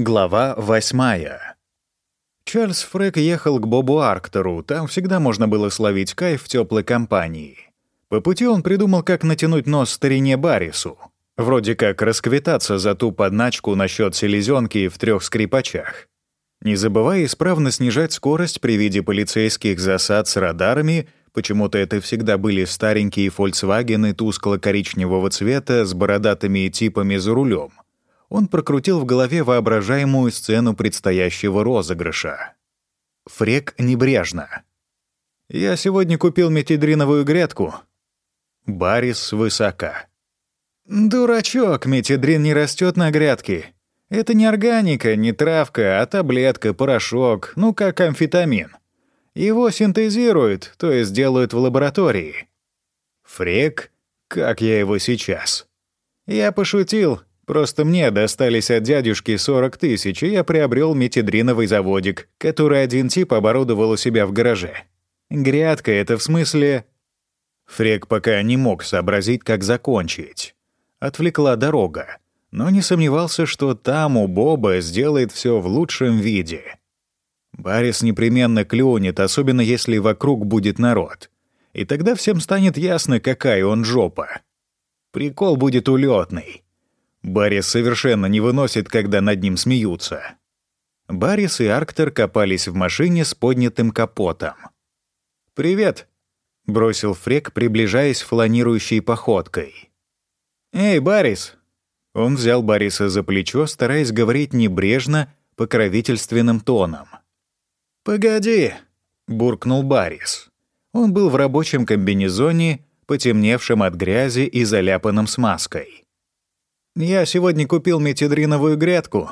Глава восьмая. Чарльз Фрэк ехал к Бобу Арктеру, там всегда можно было словить кайф в теплой компании. По пути он придумал, как натянуть нос старине Баррису. Вроде как расквитаться за ту подначку насчет селезенки в трех скрипачах. Не забывая исправно снижать скорость при виде полицейских засад с радарами, почему-то это всегда были старенькие «Фольксвагены» тускло-коричневого цвета с бородатыми типами за рулем — он прокрутил в голове воображаемую сцену предстоящего розыгрыша. Фрек небрежно. «Я сегодня купил метедриновую грядку». Барис высока. «Дурачок, метедрин не растет на грядке. Это не органика, не травка, а таблетка, порошок, ну как амфетамин. Его синтезируют, то есть делают в лаборатории». Фрек, как я его сейчас. Я пошутил, Просто мне достались от дядюшки 40 тысяч, и я приобрел метедриновый заводик, который один тип оборудовал у себя в гараже. Грядка — это в смысле... Фрек пока не мог сообразить, как закончить. Отвлекла дорога, но не сомневался, что там у Боба сделает все в лучшем виде. Барис непременно клюнет, особенно если вокруг будет народ. И тогда всем станет ясно, какая он жопа. Прикол будет улетный. Баррис совершенно не выносит, когда над ним смеются. Баррис и Арктер копались в машине с поднятым капотом. «Привет», — бросил Фрек, приближаясь фланирующей походкой. «Эй, Баррис!» Он взял Барриса за плечо, стараясь говорить небрежно, покровительственным тоном. «Погоди», — буркнул Баррис. Он был в рабочем комбинезоне, потемневшем от грязи и заляпанном смазкой. Я сегодня купил метедриновую грядку».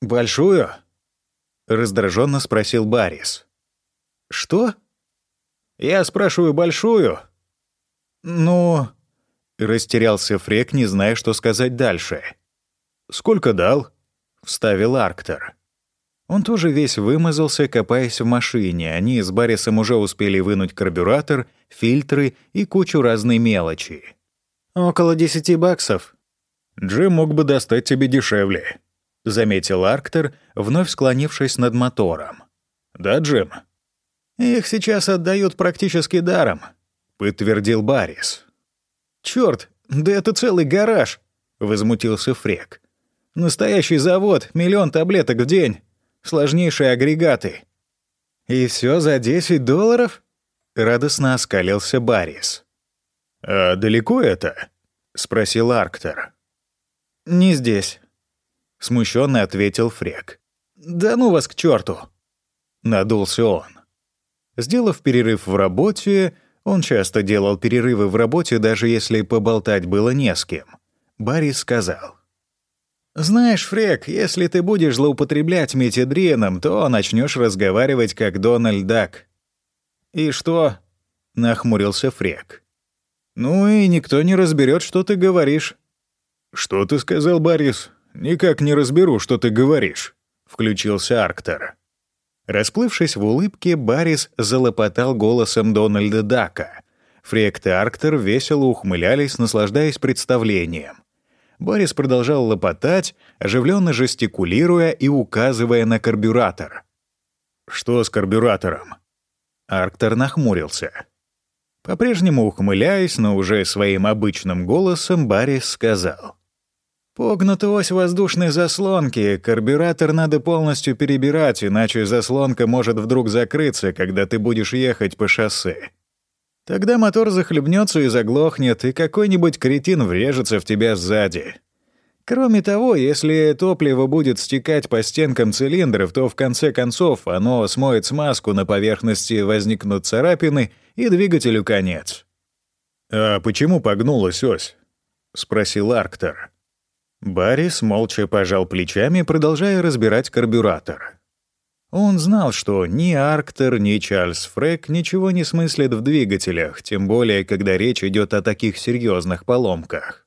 «Большую?» — раздраженно спросил Барис. «Что?» «Я спрашиваю, большую?» «Ну...» — растерялся Фрек, не зная, что сказать дальше. «Сколько дал?» — вставил Арктор. Он тоже весь вымазался, копаясь в машине. Они с Барисом уже успели вынуть карбюратор, фильтры и кучу разной мелочи. «Около десяти баксов», Джим мог бы достать тебе дешевле», — заметил Арктер, вновь склонившись над мотором. «Да, Джим?» «Их сейчас отдают практически даром», — подтвердил Баррис. «Чёрт, да это целый гараж», — возмутился Фрек. «Настоящий завод, миллион таблеток в день, сложнейшие агрегаты». «И все за 10 долларов?» — радостно оскалился Баррис. «А далеко это?» — спросил Арктер. «Не здесь», — смущенно ответил Фрек. «Да ну вас к черту! Надулся он. Сделав перерыв в работе, он часто делал перерывы в работе, даже если поболтать было не с кем. Барри сказал. «Знаешь, Фрек, если ты будешь злоупотреблять метедрином, то начнешь разговаривать как Дональд Дак». «И что?» — нахмурился Фрек. «Ну и никто не разберет, что ты говоришь. «Что ты сказал, Борис? Никак не разберу, что ты говоришь», — включился Арктор. Расплывшись в улыбке, Баррис залопотал голосом Дональда Дака. Фрект и Арктор весело ухмылялись, наслаждаясь представлением. Борис продолжал лопотать, оживленно жестикулируя и указывая на карбюратор. «Что с карбюратором?» Арктор нахмурился. По-прежнему ухмыляясь, но уже своим обычным голосом, Баррис сказал. Погнута ось воздушной заслонки, карбюратор надо полностью перебирать, иначе заслонка может вдруг закрыться, когда ты будешь ехать по шоссе. Тогда мотор захлебнется и заглохнет, и какой-нибудь кретин врежется в тебя сзади. Кроме того, если топливо будет стекать по стенкам цилиндров, то в конце концов оно смоет смазку, на поверхности возникнут царапины, и двигателю конец. «А почему погнулась ось?» — спросил Арктор. Баррис молча пожал плечами, продолжая разбирать карбюратор. Он знал, что ни Арктер, ни Чарльз Фрэк ничего не смыслят в двигателях, тем более, когда речь идет о таких серьезных поломках.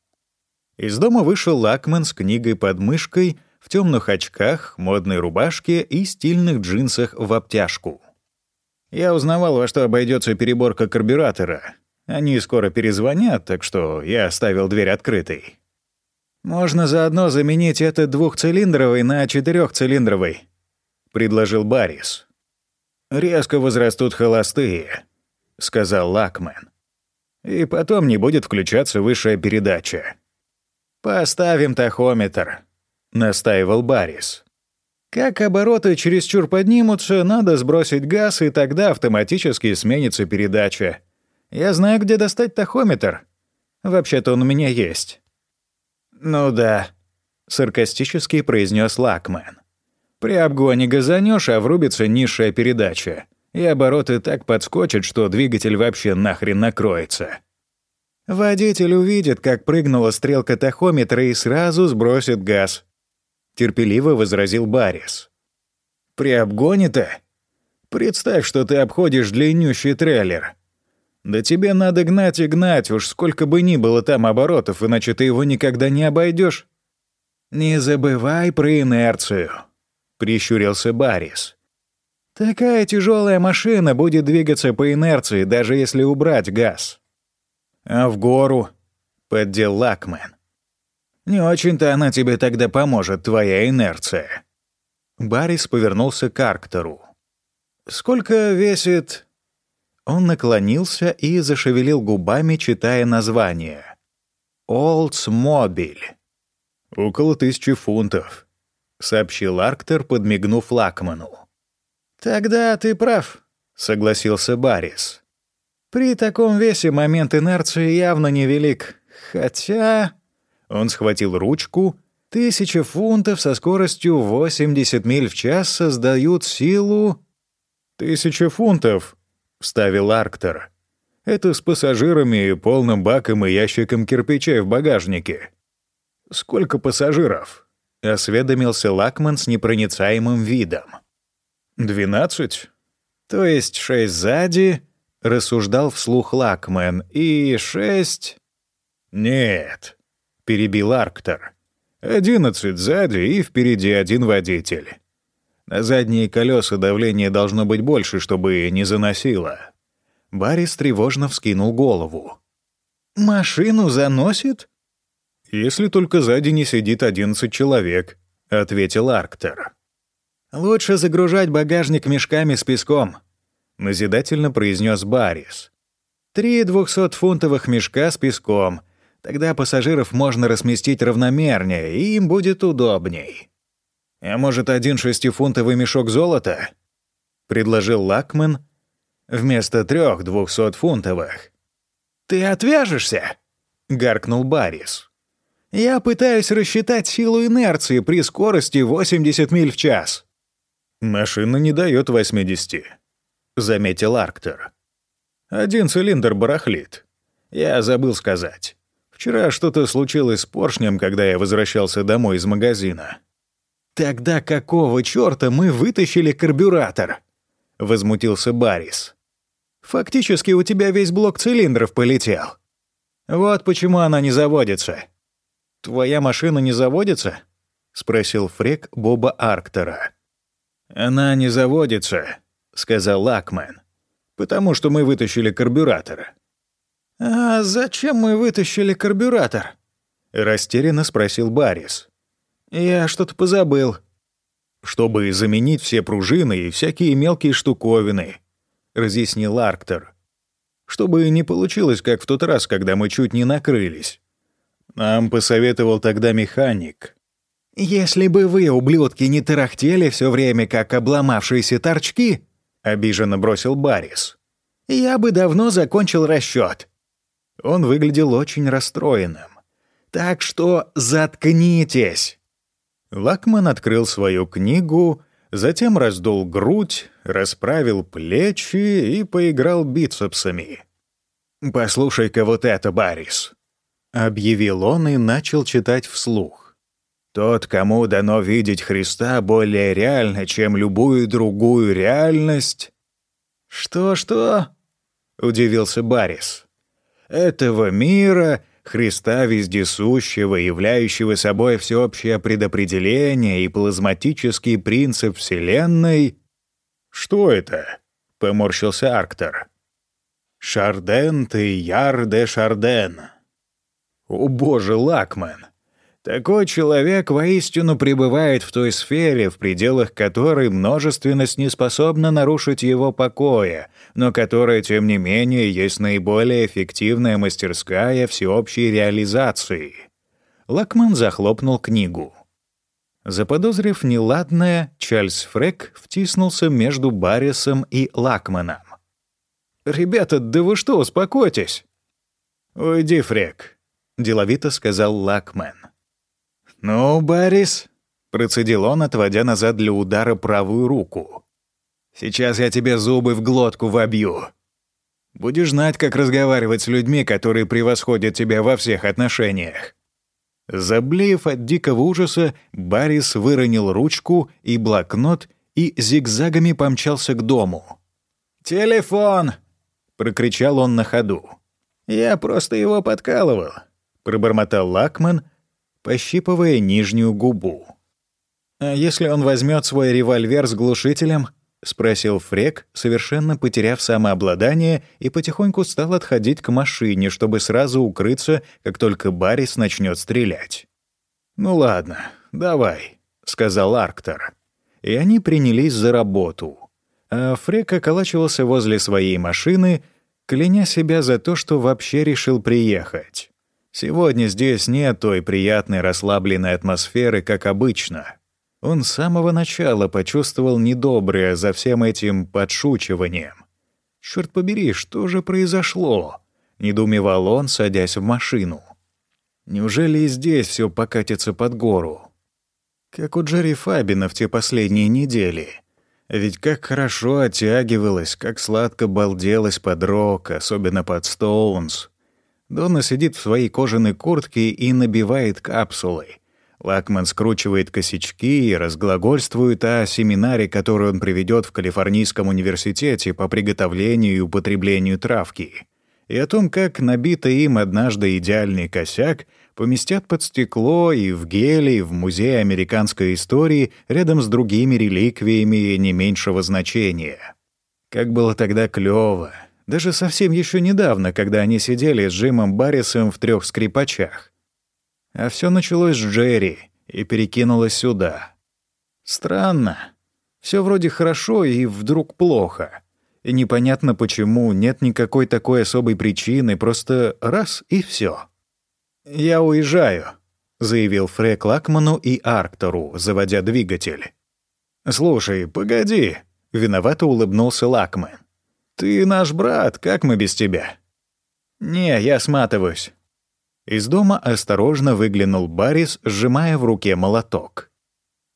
Из дома вышел Лакман с книгой под мышкой, в темных очках, модной рубашке и стильных джинсах в обтяжку. Я узнавал, во что обойдется переборка карбюратора. Они скоро перезвонят, так что я оставил дверь открытой. «Можно заодно заменить этот двухцилиндровый на четырехцилиндровый», — предложил Баррис. «Резко возрастут холостые», — сказал Лакмен. «И потом не будет включаться высшая передача». «Поставим тахометр», — настаивал Баррис. «Как обороты чересчур поднимутся, надо сбросить газ, и тогда автоматически сменится передача. Я знаю, где достать тахометр. Вообще-то он у меня есть». «Ну да», — саркастически произнес Лакмен. «При обгоне газанешь, а врубится низшая передача, и обороты так подскочат, что двигатель вообще нахрен накроется». «Водитель увидит, как прыгнула стрелка тахометра и сразу сбросит газ», — терпеливо возразил Баррис. «При обгоне-то? Представь, что ты обходишь длиннющий трейлер. Да тебе надо гнать и гнать, уж сколько бы ни было там оборотов, иначе ты его никогда не обойдешь. «Не забывай про инерцию», — прищурился Баррис. «Такая тяжелая машина будет двигаться по инерции, даже если убрать газ». «А в гору?» — поддел Лакмен. «Не очень-то она тебе тогда поможет, твоя инерция». Баррис повернулся к Арктеру. «Сколько весит он наклонился и зашевелил губами, читая название. «Олдсмобиль». «Около тысячи фунтов», — сообщил Арктер, подмигнув Лакману. «Тогда ты прав», — согласился Баррис. «При таком весе момент инерции явно невелик. Хотя...» Он схватил ручку. «Тысяча фунтов со скоростью 80 миль в час создают силу...» «Тысяча фунтов», — вставил Арктор. «Это с пассажирами, полным баком и ящиком кирпичей в багажнике». «Сколько пассажиров?» — осведомился Лакман с непроницаемым видом. «Двенадцать? То есть шесть сзади?» — рассуждал вслух Лакмен. «И шесть...» «Нет», — перебил Арктор. «Одиннадцать сзади и впереди один водитель. На задние колеса давление должно быть больше, чтобы не заносило. Баррис тревожно вскинул голову. «Машину заносит?» «Если только сзади не сидит одиннадцать человек», — ответил Арктер. «Лучше загружать багажник мешками с песком», — назидательно произнес Баррис. «Три двухсотфунтовых мешка с песком. Тогда пассажиров можно разместить равномернее, и им будет удобней». «А может, один шестифунтовый мешок золота?» — предложил Лакман вместо трех двухсотфунтовых. «Ты отвяжешься?» — гаркнул Баррис. «Я пытаюсь рассчитать силу инерции при скорости 80 миль в час». «Машина не дает 80», — заметил Арктер. «Один цилиндр барахлит. Я забыл сказать. Вчера что-то случилось с поршнем, когда я возвращался домой из магазина. «Тогда какого чёрта мы вытащили карбюратор?» — возмутился Баррис. «Фактически у тебя весь блок цилиндров полетел. Вот почему она не заводится». «Твоя машина не заводится?» — спросил Фрек Боба Арктера. «Она не заводится», — сказал Лакмен, «потому что мы вытащили карбюратор». «А зачем мы вытащили карбюратор?» — растерянно спросил Баррис. «Я что-то позабыл». «Чтобы заменить все пружины и всякие мелкие штуковины», — разъяснил Арктер. «Чтобы не получилось, как в тот раз, когда мы чуть не накрылись. Нам посоветовал тогда механик». «Если бы вы, ублюдки, не тарахтели все время, как обломавшиеся торчки», — обиженно бросил Баррис, — «я бы давно закончил расчет. Он выглядел очень расстроенным. «Так что заткнитесь!» Лакман открыл свою книгу, затем раздул грудь, расправил плечи и поиграл бицепсами. «Послушай-ка вот это, Баррис», — объявил он и начал читать вслух. «Тот, кому дано видеть Христа более реально, чем любую другую реальность...» «Что-что?» — удивился Баррис. «Этого мира Христа вездесущего, являющего собой всеобщее предопределение и плазматический принцип Вселенной. «Что это?» — поморщился Арктор. «Шарден ты, яр де Шарден». «О боже, Лакмен! Такой человек воистину пребывает в той сфере, в пределах которой множественность не способна нарушить его покоя, но которая, тем не менее, есть наиболее эффективная мастерская всеобщей реализации. Лакман захлопнул книгу. Заподозрив неладное, Чарльз Фрек втиснулся между Баррисом и Лакманом. «Ребята, да вы что, успокойтесь!» «Уйди, Фрек», — деловито сказал Лакмен. «Ну, Баррис», — процедил он, отводя назад для удара правую руку. «Сейчас я тебе зубы в глотку вобью. Будешь знать, как разговаривать с людьми, которые превосходят тебя во всех отношениях». Заблеев от дикого ужаса, Баррис выронил ручку и блокнот и зигзагами помчался к дому. «Телефон!» — прокричал он на ходу. «Я просто его подкалывал», — пробормотал Лакман, пощипывая нижнюю губу. «А если он возьмет свой револьвер с глушителем?» — спросил Фрек, совершенно потеряв самообладание, и потихоньку стал отходить к машине, чтобы сразу укрыться, как только Баррис начнет стрелять. «Ну ладно, давай», — сказал Арктор. И они принялись за работу. А Фрек околачивался возле своей машины, кляня себя за то, что вообще решил приехать. Сегодня здесь нет той приятной расслабленной атмосферы, как обычно. Он с самого начала почувствовал недоброе за всем этим подшучиванием. «Чёрт побери, что же произошло?» — недоумевал он, садясь в машину. «Неужели и здесь все покатится под гору?» Как у Джерри Фабина в те последние недели. Ведь как хорошо оттягивалась, как сладко балделась под рок, особенно под Стоунс. Дона сидит в своей кожаной куртке и набивает капсулы. Лакман скручивает косячки и разглагольствует о семинаре, который он приведет в Калифорнийском университете по приготовлению и употреблению травки, и о том, как набитый им однажды идеальный косяк поместят под стекло и в геле в Музее американской истории рядом с другими реликвиями не меньшего значения. Как было тогда клёво, даже совсем еще недавно, когда они сидели с Джимом Баррисом в трех скрипачах. А все началось с Джерри и перекинулось сюда. Странно. Все вроде хорошо и вдруг плохо. И непонятно почему, нет никакой такой особой причины, просто раз и все. «Я уезжаю», — заявил Фрек Лакману и Арктору, заводя двигатель. «Слушай, погоди», — виновато улыбнулся Лакман. «Ты наш брат, как мы без тебя?» «Не, я сматываюсь». Из дома осторожно выглянул Барис, сжимая в руке молоток.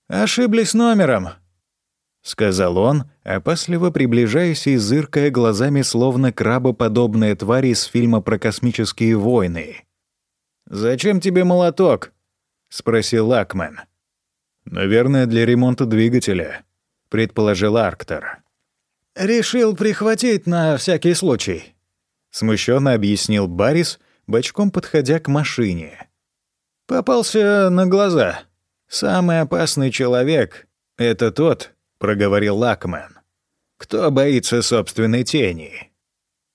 «Ошиблись номером», — сказал он, опасливо приближаясь и зыркая глазами, словно крабоподобные твари из фильма про космические войны. «Зачем тебе молоток?» — спросил Лакмен. «Наверное, для ремонта двигателя», — предположил Арктор. «Решил прихватить на всякий случай», — смущенно объяснил Барис, бочком подходя к машине. «Попался на глаза. Самый опасный человек — это тот, — проговорил Лакмен, — кто боится собственной тени».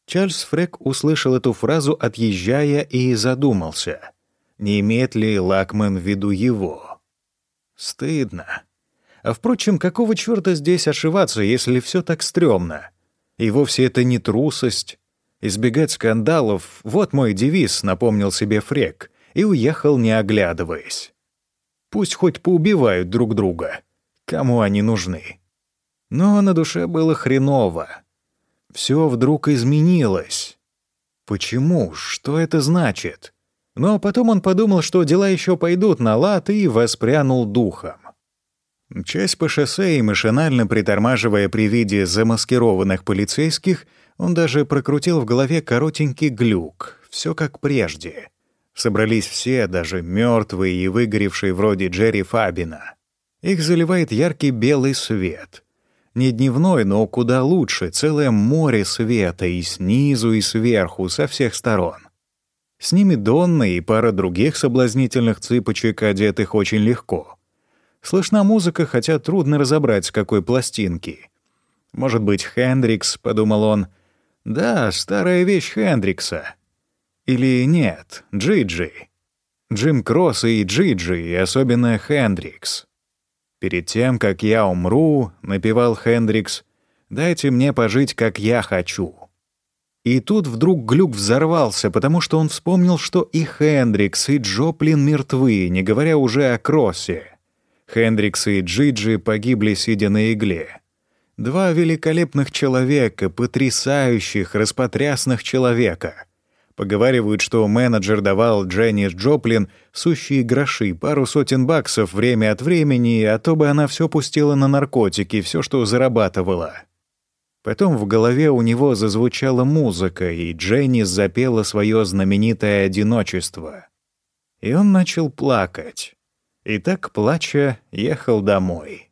Чарльз Фрек услышал эту фразу, отъезжая, и задумался, не имеет ли Лакмен в виду его. Стыдно. А впрочем, какого чёрта здесь ошиваться, если все так стрёмно? И вовсе это не трусость. Избегать скандалов — вот мой девиз, напомнил себе Фрек, и уехал, не оглядываясь. Пусть хоть поубивают друг друга. Кому они нужны? Но на душе было хреново. Все вдруг изменилось. Почему? Что это значит? Но потом он подумал, что дела еще пойдут на лад, и воспрянул духом. Часть по шоссе и машинально притормаживая при виде замаскированных полицейских, он даже прокрутил в голове коротенький глюк. Все как прежде. Собрались все, даже мертвые и выгоревшие вроде Джерри Фабина. Их заливает яркий белый свет. Не дневной, но куда лучше, целое море света и снизу, и сверху, со всех сторон. С ними Донна и пара других соблазнительных цыпочек, одетых очень легко — Слышна музыка, хотя трудно разобрать, с какой пластинки. «Может быть, Хендрикс», — подумал он. «Да, старая вещь Хендрикса». Или нет, Джиджи. Джим Кросс и Джиджи, и особенно Хендрикс. «Перед тем, как я умру», — напевал Хендрикс, — «дайте мне пожить, как я хочу». И тут вдруг глюк взорвался, потому что он вспомнил, что и Хендрикс, и Джоплин мертвы, не говоря уже о Кроссе. Хендрикс и Джиджи погибли, сидя на игле. Два великолепных человека, потрясающих, распотрясных человека. Поговаривают, что менеджер давал Дженнис Джоплин сущие гроши, пару сотен баксов время от времени, а то бы она все пустила на наркотики, все, что зарабатывала. Потом в голове у него зазвучала музыка, и Дженнис запела свое знаменитое «Одиночество». И он начал плакать. И так, плача, ехал домой.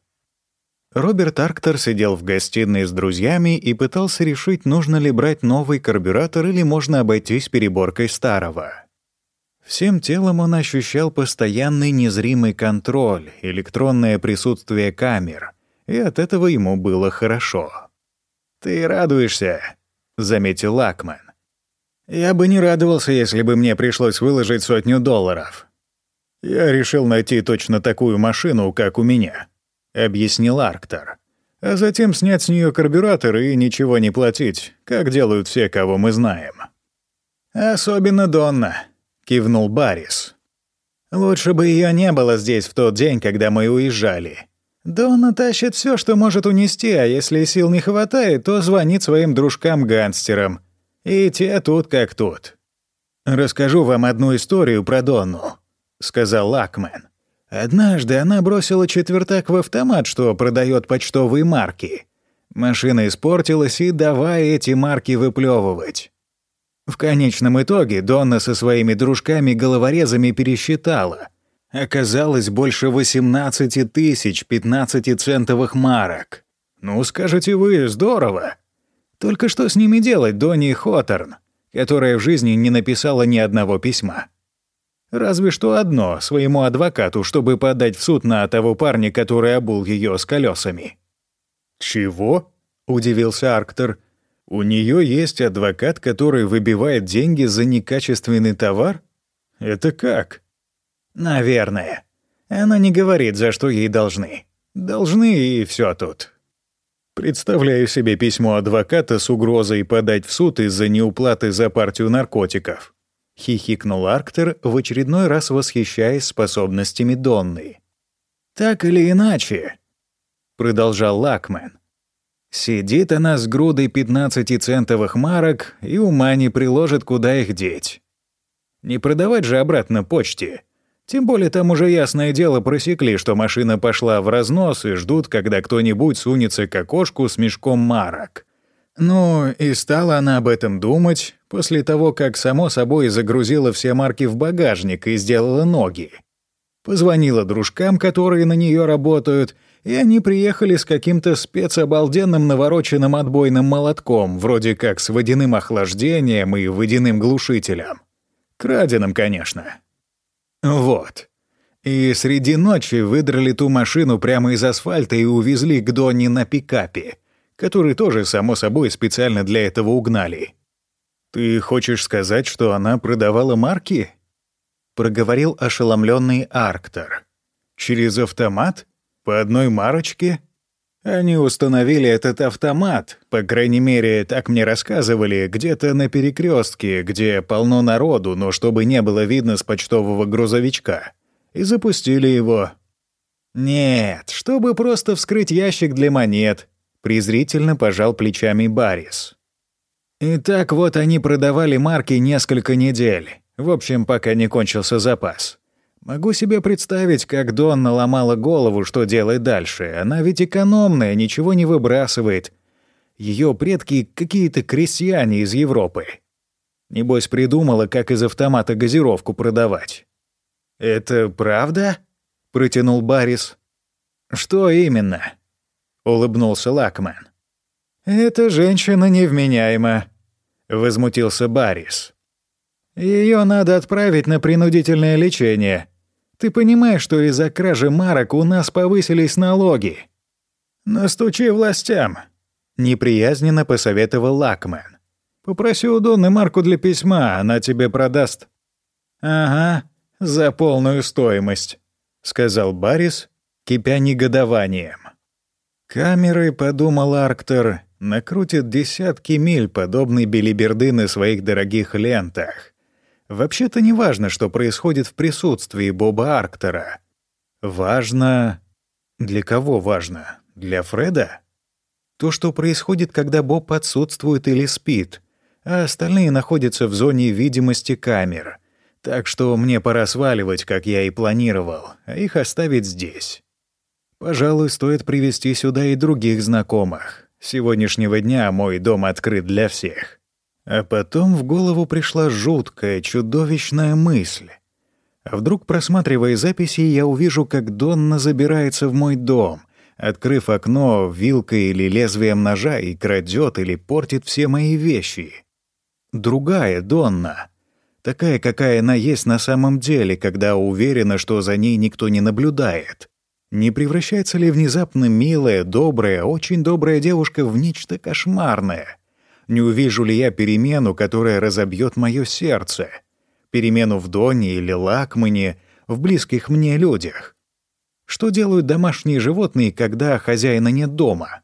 Роберт Арктер сидел в гостиной с друзьями и пытался решить, нужно ли брать новый карбюратор или можно обойтись переборкой старого. Всем телом он ощущал постоянный незримый контроль, электронное присутствие камер, и от этого ему было хорошо. «Ты радуешься», — заметил Лакман. «Я бы не радовался, если бы мне пришлось выложить сотню долларов. Я решил найти точно такую машину, как у меня», — объяснил Арктор. «А затем снять с нее карбюратор и ничего не платить, как делают все, кого мы знаем». «Особенно Донна», — кивнул Баррис. «Лучше бы ее не было здесь в тот день, когда мы уезжали. Донна тащит все, что может унести, а если сил не хватает, то звонит своим дружкам-гангстерам. И те тут как тут. «Расскажу вам одну историю про Донну», — сказал Лакмен. «Однажды она бросила четвертак в автомат, что продает почтовые марки. Машина испортилась, и давай эти марки выплевывать. В конечном итоге Донна со своими дружками-головорезами пересчитала — оказалось больше 18 тысяч 15-центовых марок. Ну, скажете вы, здорово. Только что с ними делать Донни Хоторн, которая в жизни не написала ни одного письма? Разве что одно своему адвокату, чтобы подать в суд на того парня, который обул ее с колесами. «Чего?» — удивился Арктор. «У нее есть адвокат, который выбивает деньги за некачественный товар? Это как?» Наверное. Она не говорит, за что ей должны. Должны и все тут. Представляю себе письмо адвоката с угрозой подать в суд из-за неуплаты за партию наркотиков. Хихикнул Арктер, в очередной раз восхищаясь способностями Донны. «Так или иначе», — продолжал Лакмен, «сидит она с грудой 15-центовых марок и ума не приложит, куда их деть. Не продавать же обратно почте. Тем более там уже ясное дело просекли, что машина пошла в разнос и ждут, когда кто-нибудь сунется к окошку с мешком марок. Ну, и стала она об этом думать после того, как само собой загрузила все марки в багажник и сделала ноги. Позвонила дружкам, которые на нее работают, и они приехали с каким-то спецобалденным навороченным отбойным молотком, вроде как с водяным охлаждением и водяным глушителем. Краденым, конечно. Вот. И среди ночи выдрали ту машину прямо из асфальта и увезли к Донни на пикапе, который тоже, само собой, специально для этого угнали. «Ты хочешь сказать, что она продавала марки?» — проговорил ошеломленный Арктор. «Через автомат? По одной марочке?» Они установили этот автомат, по крайней мере, так мне рассказывали, где-то на перекрестке, где полно народу, но чтобы не было видно с почтового грузовичка. И запустили его. Нет, чтобы просто вскрыть ящик для монет, презрительно пожал плечами Баррис. И так вот они продавали марки несколько недель. В общем, пока не кончился запас. Могу себе представить, как Донна ломала голову, что делать дальше. Она ведь экономная, ничего не выбрасывает. Ее предки — какие-то крестьяне из Европы. Небось, придумала, как из автомата газировку продавать. «Это правда?» — протянул Баррис. «Что именно?» — улыбнулся Лакман. «Эта женщина невменяема», — возмутился Баррис. Ее надо отправить на принудительное лечение. Ты понимаешь, что из-за кражи марок у нас повысились налоги?» «Настучи властям», — неприязненно посоветовал Лакмен. «Попроси у Донны марку для письма, она тебе продаст». «Ага, «За полную стоимость», — сказал Баррис, кипя негодованием. «Камеры, — подумал Арктер, — накрутят десятки миль подобной белиберды на своих дорогих лентах. Вообще-то не важно, что происходит в присутствии Боба Арктера. Важно... Для кого важно? Для Фреда? То, что происходит, когда Боб отсутствует или спит, а остальные находятся в зоне видимости камер — так что мне пора сваливать, как я и планировал, а их оставить здесь. Пожалуй, стоит привести сюда и других знакомых. С сегодняшнего дня мой дом открыт для всех. А потом в голову пришла жуткая, чудовищная мысль. А вдруг, просматривая записи, я увижу, как Донна забирается в мой дом, открыв окно вилкой или лезвием ножа и крадет или портит все мои вещи. Другая Донна — такая, какая она есть на самом деле, когда уверена, что за ней никто не наблюдает. Не превращается ли внезапно милая, добрая, очень добрая девушка в нечто кошмарное? Не увижу ли я перемену, которая разобьет мое сердце? Перемену в Доне или Лакмане, в близких мне людях? Что делают домашние животные, когда хозяина нет дома?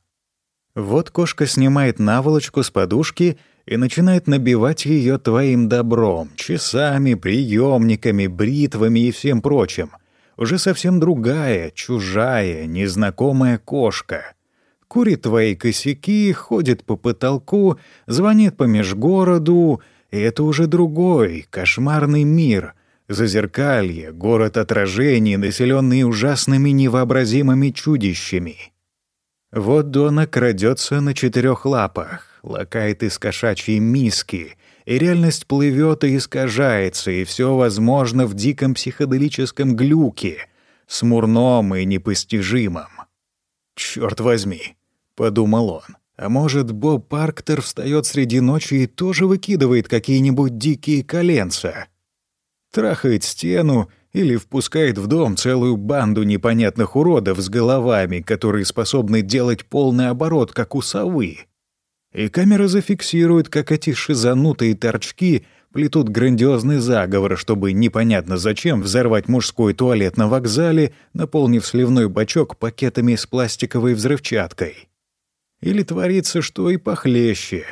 Вот кошка снимает наволочку с подушки и начинает набивать ее твоим добром, часами, приемниками, бритвами и всем прочим. Уже совсем другая, чужая, незнакомая кошка. Курит твои косяки, ходит по потолку, звонит по межгороду, и это уже другой, кошмарный мир — Зазеркалье, город отражений, населенный ужасными невообразимыми чудищами. Вот Дона крадется на четырех лапах, лакает из кошачьей миски, и реальность плывет и искажается, и все возможно в диком психоделическом глюке, смурном и непостижимом. «Черт возьми», — подумал он, «а может, Боб Парктер встает среди ночи и тоже выкидывает какие-нибудь дикие коленца? Трахает стену или впускает в дом целую банду непонятных уродов с головами, которые способны делать полный оборот, как у совы?» И камера зафиксирует, как эти шизанутые торчки плетут грандиозный заговор, чтобы непонятно зачем взорвать мужской туалет на вокзале, наполнив сливной бачок пакетами с пластиковой взрывчаткой. Или творится что и похлеще.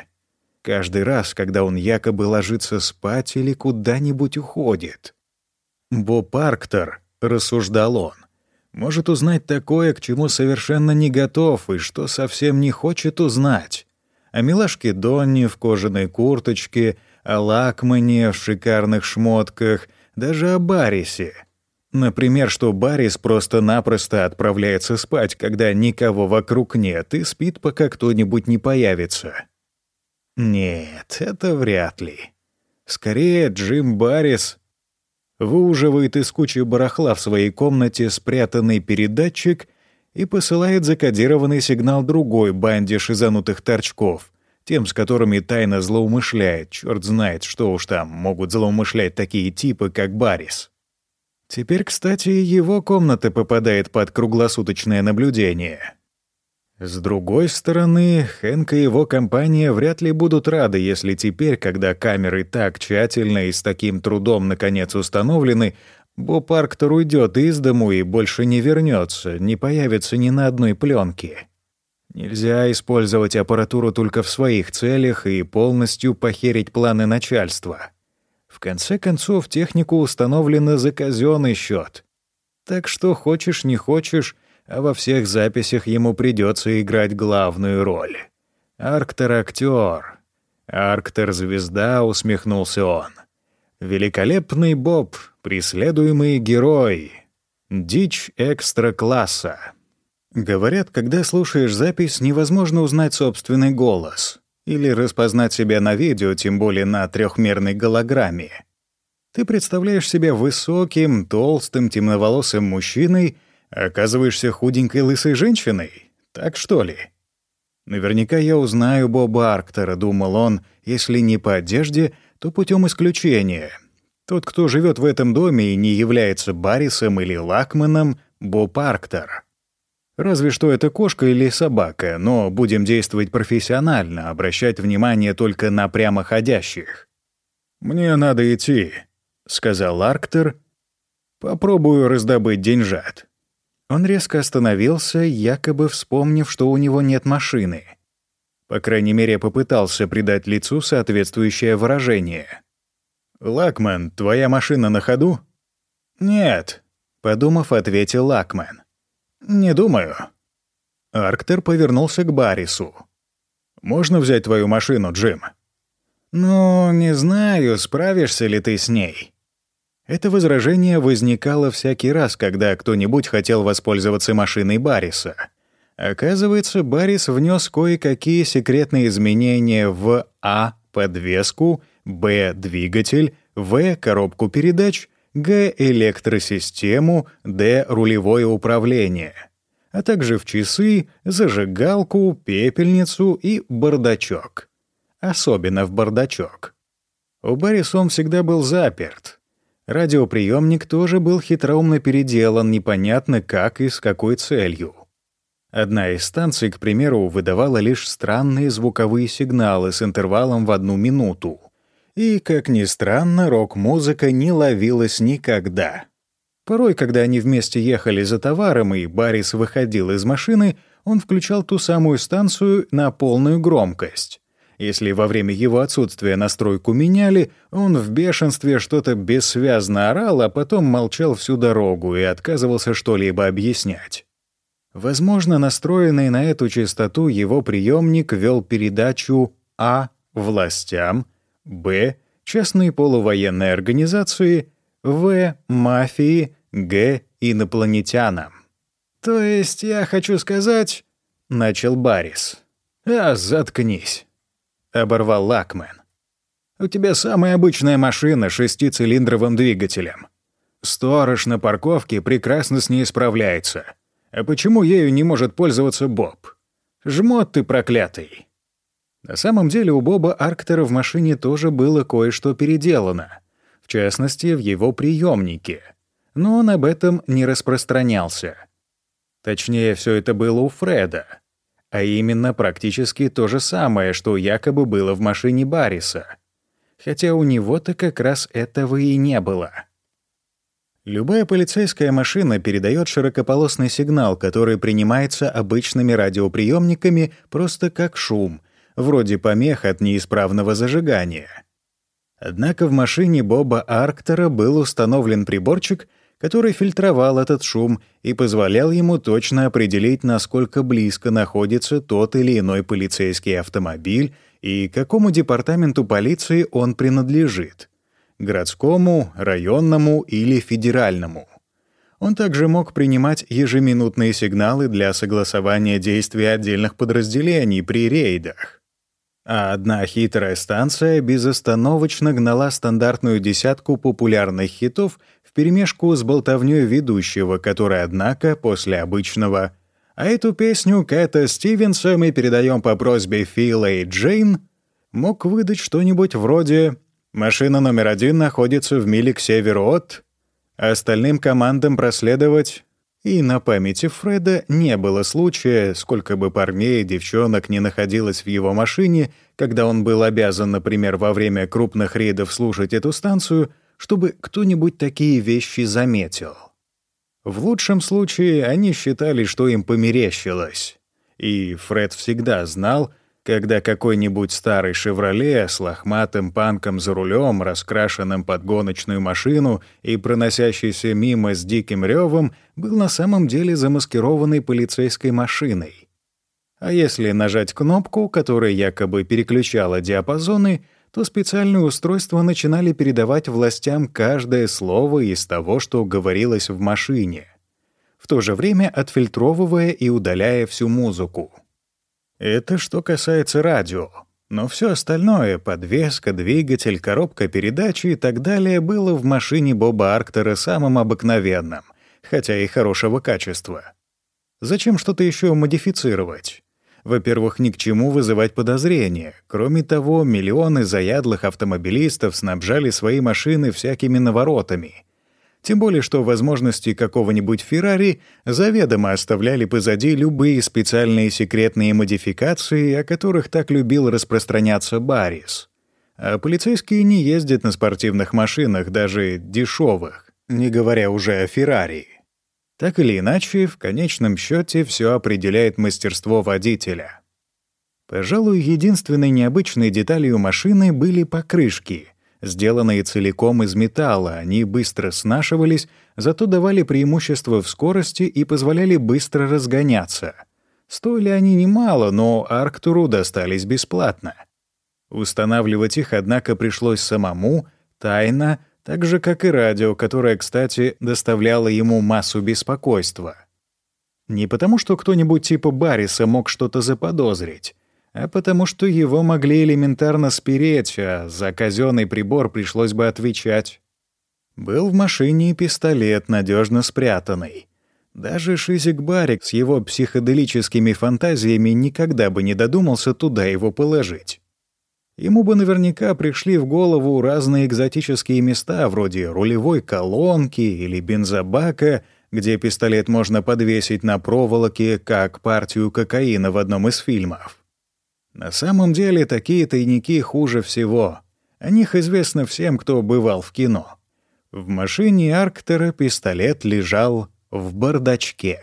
Каждый раз, когда он якобы ложится спать или куда-нибудь уходит. Боб Арктор, рассуждал он, может узнать такое, к чему совершенно не готов и что совсем не хочет узнать милашке Донни в кожаной курточке, о Лакмане в шикарных шмотках, даже о Барисе. Например, что Барис просто-напросто отправляется спать, когда никого вокруг нет, и спит, пока кто-нибудь не появится. Нет, это вряд ли. Скорее, Джим Баррис выуживает из кучи барахла в своей комнате спрятанный передатчик и посылает закодированный сигнал другой банде шизанутых торчков, тем, с которыми тайно злоумышляет, черт знает, что уж там могут злоумышлять такие типы, как Барис. Теперь, кстати, его комната попадает под круглосуточное наблюдение. С другой стороны, Хэнк и его компания вряд ли будут рады, если теперь, когда камеры так тщательно и с таким трудом наконец установлены, Боб Арктор уйдет из дому и больше не вернется, не появится ни на одной пленке. Нельзя использовать аппаратуру только в своих целях и полностью похерить планы начальства. В конце концов, технику установлена за казенный счет. Так что хочешь не хочешь, а во всех записях ему придется играть главную роль. Арктор — актер. Арктор — звезда, усмехнулся он. Великолепный Боб, преследуемый герой. Дичь экстра-класса. Говорят, когда слушаешь запись, невозможно узнать собственный голос или распознать себя на видео, тем более на трехмерной голограмме. Ты представляешь себя высоким, толстым, темноволосым мужчиной, а оказываешься худенькой лысой женщиной. Так что ли? Наверняка я узнаю Боба Арктера, думал он, если не по одежде — то путем исключения. Тот, кто живет в этом доме и не является Баррисом или Лакманом, Боб Арктор. Разве что это кошка или собака, но будем действовать профессионально, обращать внимание только на прямоходящих. «Мне надо идти», — сказал Арктор, Попробую раздобыть деньжат». Он резко остановился, якобы вспомнив, что у него нет машины. По крайней мере, попытался придать лицу соответствующее выражение. «Лакман, твоя машина на ходу?» «Нет», — подумав, ответил Лакман. «Не думаю». Арктер повернулся к Барису. «Можно взять твою машину, Джим?» «Ну, не знаю, справишься ли ты с ней». Это возражение возникало всякий раз, когда кто-нибудь хотел воспользоваться машиной Бариса. Оказывается, Барис внес кое-какие секретные изменения в А — подвеску, Б — двигатель, В — коробку передач, Г — электросистему, Д — рулевое управление, а также в часы, зажигалку, пепельницу и бардачок. Особенно в бардачок. У Барриса он всегда был заперт. Радиоприемник тоже был хитроумно переделан, непонятно как и с какой целью. Одна из станций, к примеру, выдавала лишь странные звуковые сигналы с интервалом в одну минуту. И, как ни странно, рок-музыка не ловилась никогда. Порой, когда они вместе ехали за товаром, и Баррис выходил из машины, он включал ту самую станцию на полную громкость. Если во время его отсутствия настройку меняли, он в бешенстве что-то бессвязно орал, а потом молчал всю дорогу и отказывался что-либо объяснять. Возможно, настроенный на эту частоту его приемник вел передачу А властям, Б частной полувоенной организации, В мафии, Г инопланетянам. То есть я хочу сказать, начал Барис. А заткнись. — оборвал Лакмен. «У тебя самая обычная машина с шестицилиндровым двигателем. Сторож на парковке прекрасно с ней справляется. А почему ею не может пользоваться Боб? Жмот ты проклятый!» На самом деле у Боба Арктера в машине тоже было кое-что переделано, в частности, в его приемнике. Но он об этом не распространялся. Точнее, все это было у Фреда — а именно практически то же самое, что якобы было в машине Барриса. Хотя у него-то как раз этого и не было. Любая полицейская машина передает широкополосный сигнал, который принимается обычными радиоприемниками просто как шум, вроде помех от неисправного зажигания. Однако в машине Боба Арктера был установлен приборчик, который фильтровал этот шум и позволял ему точно определить, насколько близко находится тот или иной полицейский автомобиль и какому департаменту полиции он принадлежит — городскому, районному или федеральному. Он также мог принимать ежеминутные сигналы для согласования действий отдельных подразделений при рейдах. А одна хитрая станция безостановочно гнала стандартную десятку популярных хитов — вперемешку с болтовнёй ведущего, который, однако, после обычного «А эту песню Кэта Стивенса мы передаем по просьбе Фила и Джейн» мог выдать что-нибудь вроде «Машина номер один находится в миле к северу от», а остальным командам проследовать и на памяти Фреда не было случая, сколько бы парней и девчонок не находилось в его машине, когда он был обязан, например, во время крупных рейдов слушать эту станцию — чтобы кто-нибудь такие вещи заметил. В лучшем случае они считали, что им померещилось. И Фред всегда знал, когда какой-нибудь старый «Шевроле» с лохматым панком за рулем, раскрашенным под гоночную машину и проносящийся мимо с диким ревом, был на самом деле замаскированной полицейской машиной. А если нажать кнопку, которая якобы переключала диапазоны — то специальные устройства начинали передавать властям каждое слово из того, что говорилось в машине, в то же время отфильтровывая и удаляя всю музыку. Это что касается радио. Но все остальное — подвеска, двигатель, коробка передачи и так далее — было в машине Боба Арктера самым обыкновенным, хотя и хорошего качества. Зачем что-то еще модифицировать? Во-первых, ни к чему вызывать подозрения. Кроме того, миллионы заядлых автомобилистов снабжали свои машины всякими наворотами. Тем более, что возможности какого-нибудь Феррари заведомо оставляли позади любые специальные секретные модификации, о которых так любил распространяться Баррис. А полицейские не ездят на спортивных машинах, даже дешевых. не говоря уже о Феррари. Так или иначе, в конечном счете все определяет мастерство водителя. Пожалуй, единственной необычной деталью машины были покрышки. Сделанные целиком из металла, они быстро снашивались, зато давали преимущество в скорости и позволяли быстро разгоняться. Стоили они немало, но Арктуру достались бесплатно. Устанавливать их, однако, пришлось самому, тайно, так же, как и радио, которое, кстати, доставляло ему массу беспокойства. Не потому, что кто-нибудь типа Барриса мог что-то заподозрить, а потому что его могли элементарно спереть, а за казенный прибор пришлось бы отвечать. Был в машине пистолет, надежно спрятанный. Даже Шизик Барик с его психоделическими фантазиями никогда бы не додумался туда его положить. Ему бы наверняка пришли в голову разные экзотические места, вроде рулевой колонки или бензобака, где пистолет можно подвесить на проволоке, как партию кокаина в одном из фильмов. На самом деле такие тайники хуже всего. О них известно всем, кто бывал в кино. В машине Арктера пистолет лежал в бардачке.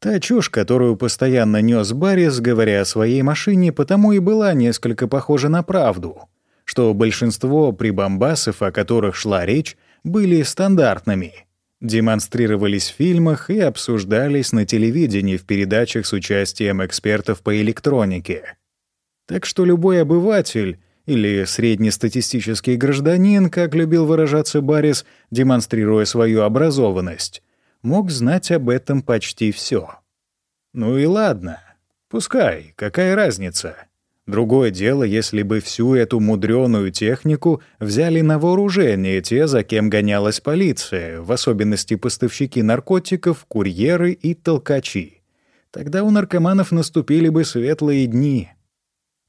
Та чушь, которую постоянно нес Баррис, говоря о своей машине, потому и была несколько похожа на правду, что большинство прибамбасов, о которых шла речь, были стандартными, демонстрировались в фильмах и обсуждались на телевидении в передачах с участием экспертов по электронике. Так что любой обыватель или среднестатистический гражданин, как любил выражаться Баррис, демонстрируя свою образованность, мог знать об этом почти все. Ну и ладно, пускай, какая разница. Другое дело, если бы всю эту мудреную технику взяли на вооружение те, за кем гонялась полиция, в особенности поставщики наркотиков, курьеры и толкачи. Тогда у наркоманов наступили бы светлые дни.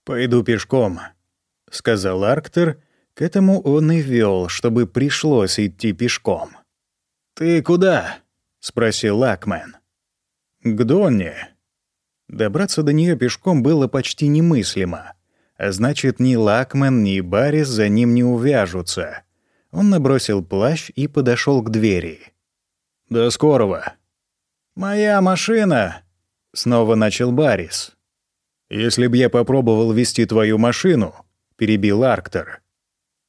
«Пойду пешком», — сказал Арктер. К этому он и вел, чтобы пришлось идти пешком. «Ты куда?» — спросил Лакмен. «К Донне». Добраться до нее пешком было почти немыслимо. А значит, ни Лакмен, ни Баррис за ним не увяжутся. Он набросил плащ и подошел к двери. «До скорого». «Моя машина!» — снова начал Баррис. «Если б я попробовал вести твою машину», — перебил Арктор,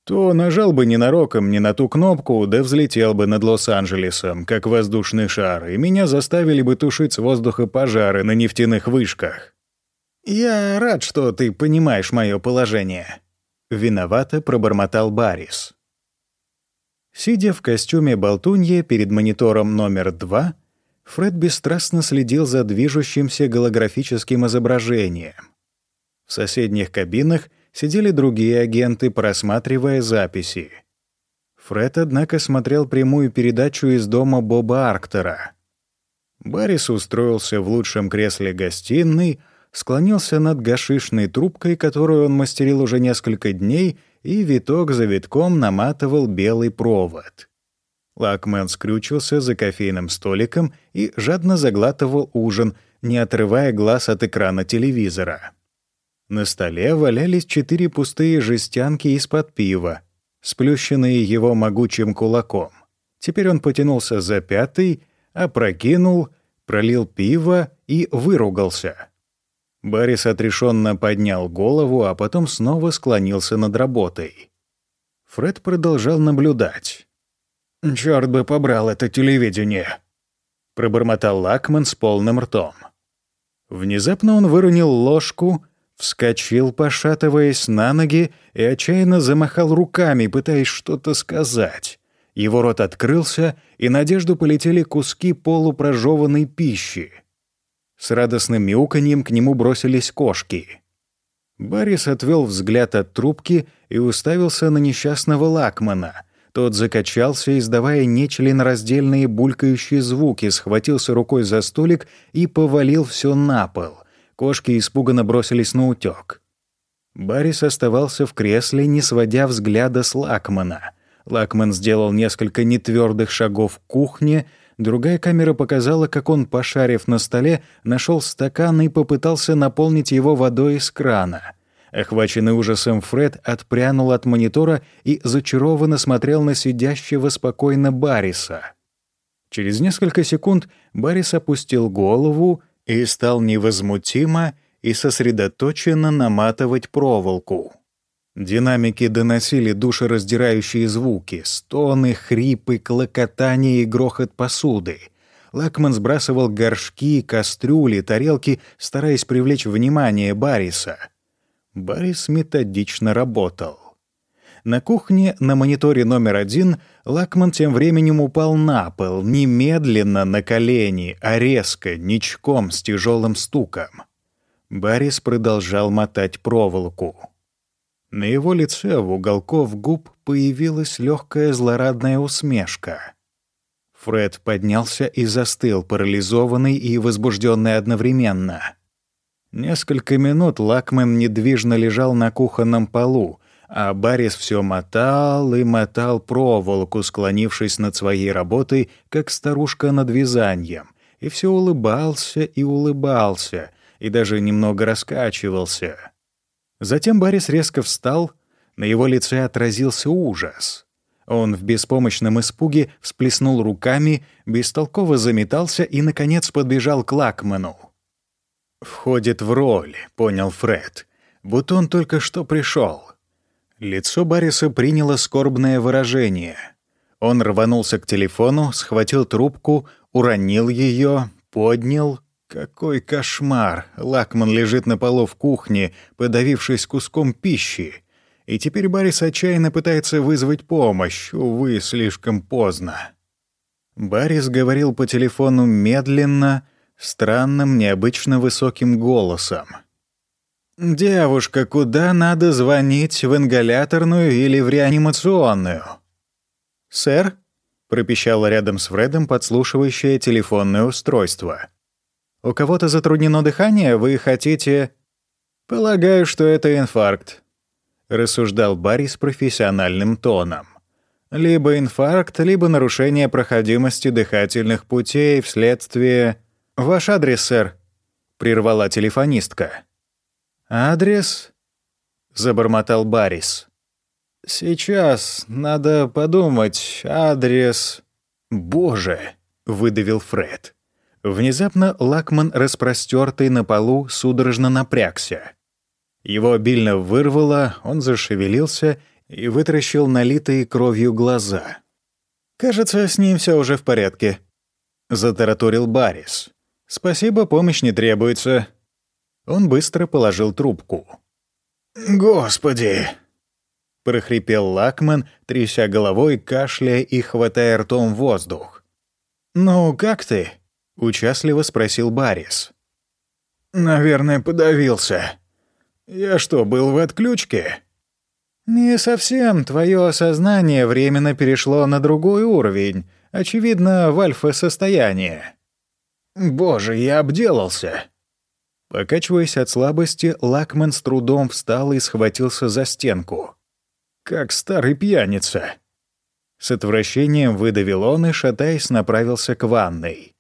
то нажал бы ненароком не на ту кнопку, да взлетел бы над Лос-Анджелесом, как воздушный шар, и меня заставили бы тушить с воздуха пожары на нефтяных вышках. «Я рад, что ты понимаешь мое положение», — виновато пробормотал Баррис. Сидя в костюме болтунья перед монитором номер два, Фред бесстрастно следил за движущимся голографическим изображением. В соседних кабинах — сидели другие агенты, просматривая записи. Фред, однако, смотрел прямую передачу из дома Боба Арктера. Баррис устроился в лучшем кресле гостиной, склонился над гашишной трубкой, которую он мастерил уже несколько дней, и виток за витком наматывал белый провод. Лакмен скрючился за кофейным столиком и жадно заглатывал ужин, не отрывая глаз от экрана телевизора. На столе валялись четыре пустые жестянки из-под пива, сплющенные его могучим кулаком. Теперь он потянулся за пятый, опрокинул, пролил пиво и выругался. Баррис отрешенно поднял голову, а потом снова склонился над работой. Фред продолжал наблюдать. «Чёрт бы побрал это телевидение!» — пробормотал Лакман с полным ртом. Внезапно он выронил ложку — Вскочил, пошатываясь на ноги, и отчаянно замахал руками, пытаясь что-то сказать. Его рот открылся, и на одежду полетели куски полупрожеванной пищи. С радостным мяуканьем к нему бросились кошки. Баррис отвел взгляд от трубки и уставился на несчастного Лакмана. Тот закачался, издавая нечленораздельные булькающие звуки, схватился рукой за столик и повалил все на пол. Кошки испуганно бросились на утёк. Баррис оставался в кресле, не сводя взгляда с Лакмана. Лакман сделал несколько нетвёрдых шагов к кухне, другая камера показала, как он, пошарив на столе, нашел стакан и попытался наполнить его водой из крана. Охваченный ужасом Фред отпрянул от монитора и зачарованно смотрел на сидящего спокойно Барриса. Через несколько секунд Баррис опустил голову и стал невозмутимо и сосредоточенно наматывать проволоку. Динамики доносили душераздирающие звуки, стоны, хрипы, клокотание и грохот посуды. Лакман сбрасывал горшки, кастрюли, тарелки, стараясь привлечь внимание Барриса. Баррис методично работал. На кухне на мониторе номер один Лакман тем временем упал на пол, немедленно на колени, а резко, ничком, с тяжелым стуком. Баррис продолжал мотать проволоку. На его лице в уголков губ появилась легкая злорадная усмешка. Фред поднялся и застыл, парализованный и возбужденный одновременно. Несколько минут Лакман недвижно лежал на кухонном полу, а Баррис все мотал и мотал проволоку, склонившись над своей работой, как старушка над вязанием, и все улыбался и улыбался, и даже немного раскачивался. Затем Борис резко встал, на его лице отразился ужас. Он в беспомощном испуге всплеснул руками, бестолково заметался и, наконец, подбежал к Лакману. «Входит в роль», — понял Фред, — «будто он только что пришел». Лицо Барриса приняло скорбное выражение. Он рванулся к телефону, схватил трубку, уронил ее, поднял какой кошмар! Лакман лежит на полу в кухне, подавившись куском пищи. И теперь Борис отчаянно пытается вызвать помощь, увы, слишком поздно. Борис говорил по телефону медленно, странным, необычно высоким голосом. «Девушка, куда надо звонить, в ингаляторную или в реанимационную?» «Сэр?» — пропищало рядом с Фредом подслушивающее телефонное устройство. У кого-то затруднено дыхание, вы хотите...» «Полагаю, что это инфаркт», — рассуждал Барри с профессиональным тоном. «Либо инфаркт, либо нарушение проходимости дыхательных путей вследствие...» «Ваш адрес, сэр», — прервала телефонистка. «Адрес?» — забормотал Баррис. «Сейчас, надо подумать, адрес...» «Боже!» — выдавил Фред. Внезапно Лакман, распростертый на полу, судорожно напрягся. Его обильно вырвало, он зашевелился и вытаращил налитые кровью глаза. «Кажется, с ним все уже в порядке», — затараторил Баррис. «Спасибо, помощь не требуется». Он быстро положил трубку. «Господи!» — прохрипел Лакман, тряся головой, кашляя и хватая ртом воздух. «Ну, как ты?» — участливо спросил Баррис. «Наверное, подавился. Я что, был в отключке?» «Не совсем. Твое осознание временно перешло на другой уровень, очевидно, в альфа-состояние». «Боже, я обделался!» Покачиваясь от слабости, Лакман с трудом встал и схватился за стенку. «Как старый пьяница!» С отвращением выдавил он и, шатаясь, направился к ванной.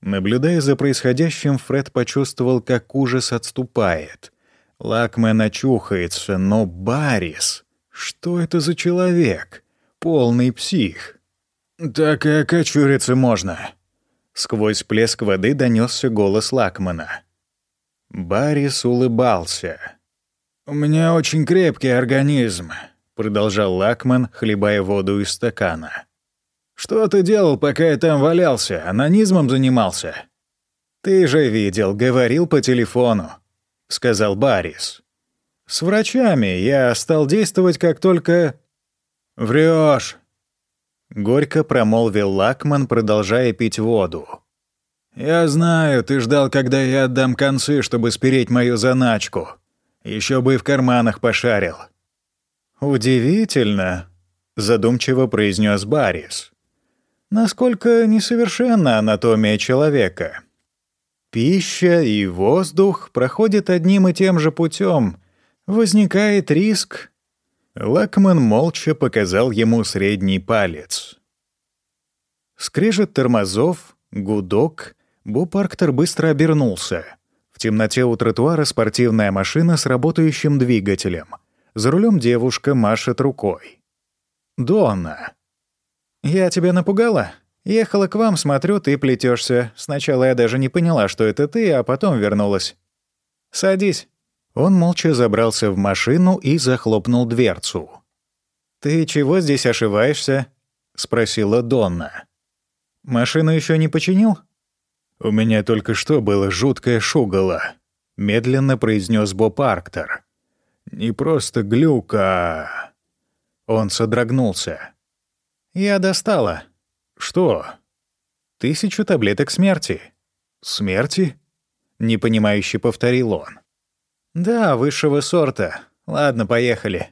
Наблюдая за происходящим, Фред почувствовал, как ужас отступает. Лакмен очухается, но Баррис... Что это за человек? Полный псих. «Так и окочуриться можно». Сквозь плеск воды донесся голос Лакмана. Баррис улыбался. «У меня очень крепкий организм», — продолжал Лакман, хлебая воду из стакана. «Что ты делал, пока я там валялся? Анонизмом занимался?» «Ты же видел, говорил по телефону», — сказал Баррис. «С врачами я стал действовать, как только...» «Врёшь!» Горько промолвил Лакман, продолжая пить воду. «Я знаю, ты ждал, когда я отдам концы, чтобы спереть мою заначку. Еще бы и в карманах пошарил». «Удивительно», — задумчиво произнес Баррис насколько несовершенна анатомия человека. Пища и воздух проходят одним и тем же путем. Возникает риск. Лакман молча показал ему средний палец. Скрежет тормозов, гудок. Бупарктер быстро обернулся. В темноте у тротуара спортивная машина с работающим двигателем. За рулем девушка машет рукой. «Донна!» «Я тебя напугала?» Ехала к вам, смотрю, ты плетешься. Сначала я даже не поняла, что это ты, а потом вернулась. Садись. Он молча забрался в машину и захлопнул дверцу. «Ты чего здесь ошиваешься?» — спросила Донна. «Машину еще не починил?» «У меня только что было жуткое шугало», — медленно произнес Боб Арктор. «Не просто глюк, а...» Он содрогнулся. «Я достала», «Что?» «Тысячу таблеток смерти». «Смерти?» — непонимающе повторил он. «Да, высшего сорта. Ладно, поехали».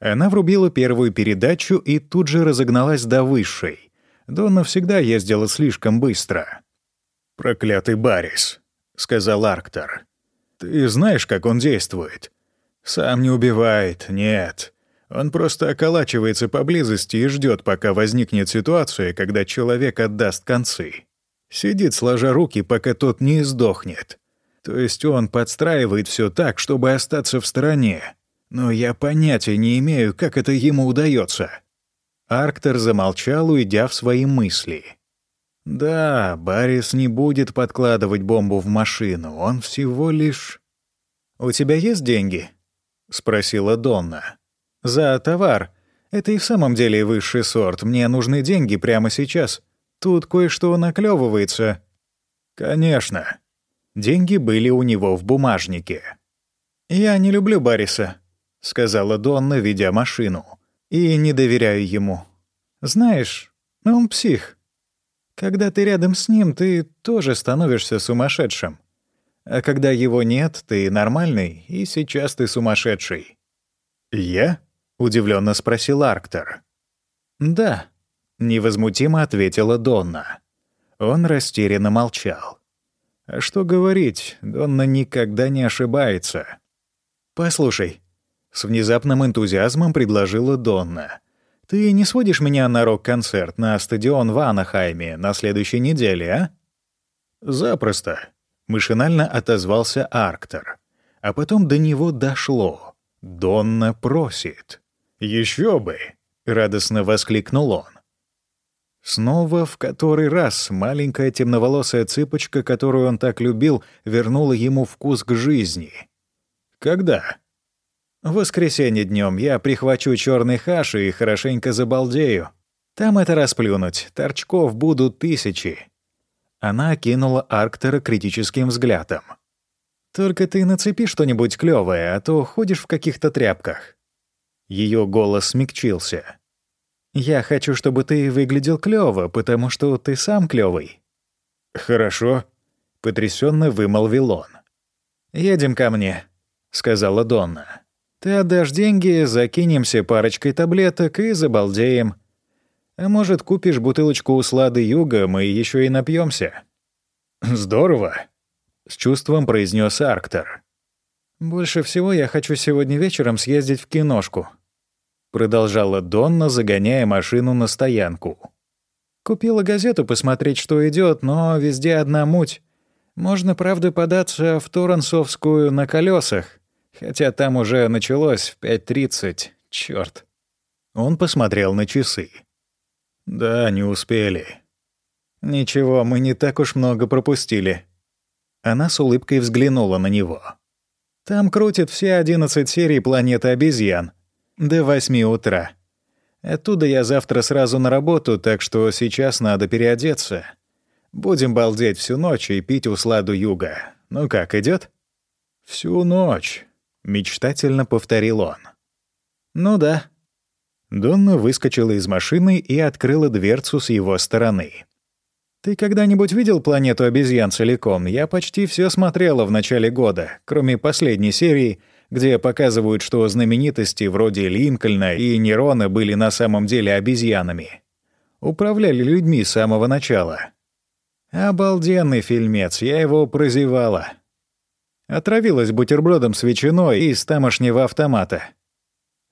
Она врубила первую передачу и тут же разогналась до высшей. Донна всегда ездила слишком быстро. «Проклятый Барис», — сказал Арктор. «Ты знаешь, как он действует?» «Сам не убивает, нет. Он просто околачивается поблизости и ждет, пока возникнет ситуация, когда человек отдаст концы. Сидит, сложа руки, пока тот не сдохнет. То есть он подстраивает все так, чтобы остаться в стороне. Но я понятия не имею, как это ему удается. Арктор замолчал, уйдя в свои мысли. Да, Баррис не будет подкладывать бомбу в машину, он всего лишь... «У тебя есть деньги?» — спросила Донна. За товар. Это и в самом деле высший сорт. Мне нужны деньги прямо сейчас. Тут кое-что наклевывается. Конечно. Деньги были у него в бумажнике. «Я не люблю Барриса», — сказала Донна, ведя машину. «И не доверяю ему. Знаешь, он псих. Когда ты рядом с ним, ты тоже становишься сумасшедшим. А когда его нет, ты нормальный, и сейчас ты сумасшедший». «Я?» — удивленно спросил Арктор. «Да», — невозмутимо ответила Донна. Он растерянно молчал. «А что говорить, Донна никогда не ошибается». «Послушай», — с внезапным энтузиазмом предложила Донна. «Ты не сводишь меня на рок-концерт на стадион в Анахайме на следующей неделе, а?» «Запросто», — машинально отозвался Арктор. А потом до него дошло. Донна просит. Еще бы!» — радостно воскликнул он. Снова в который раз маленькая темноволосая цыпочка, которую он так любил, вернула ему вкус к жизни. «Когда?» «В воскресенье днем я прихвачу черный хаш и хорошенько забалдею. Там это расплюнуть, торчков будут тысячи». Она окинула Арктера критическим взглядом. «Только ты нацепи что-нибудь клёвое, а то ходишь в каких-то тряпках». Ее голос смягчился. «Я хочу, чтобы ты выглядел клёво, потому что ты сам клёвый». «Хорошо», — потрясенно вымолвил он. «Едем ко мне», — сказала Донна. «Ты отдашь деньги, закинемся парочкой таблеток и забалдеем. А может, купишь бутылочку услады юга, мы еще и напьемся. «Здорово», — с чувством произнес Арктор. «Больше всего я хочу сегодня вечером съездить в киношку», — продолжала Донна, загоняя машину на стоянку. «Купила газету посмотреть, что идет, но везде одна муть. Можно, правда, податься в Торренсовскую на колесах, хотя там уже началось в 5.30. Чёрт». Он посмотрел на часы. «Да, не успели». «Ничего, мы не так уж много пропустили». Она с улыбкой взглянула на него. Там крутят все 11 серий «Планеты обезьян». До 8 утра. Оттуда я завтра сразу на работу, так что сейчас надо переодеться. Будем балдеть всю ночь и пить усладу юга. Ну как, идет? «Всю ночь», — мечтательно повторил он. «Ну да». Донна выскочила из машины и открыла дверцу с его стороны. Ты когда-нибудь видел «Планету обезьян» целиком? Я почти все смотрела в начале года, кроме последней серии, где показывают, что знаменитости вроде Линкольна и Нерона были на самом деле обезьянами. Управляли людьми с самого начала. Обалденный фильмец, я его прозевала. Отравилась бутербродом с ветчиной из тамошнего автомата.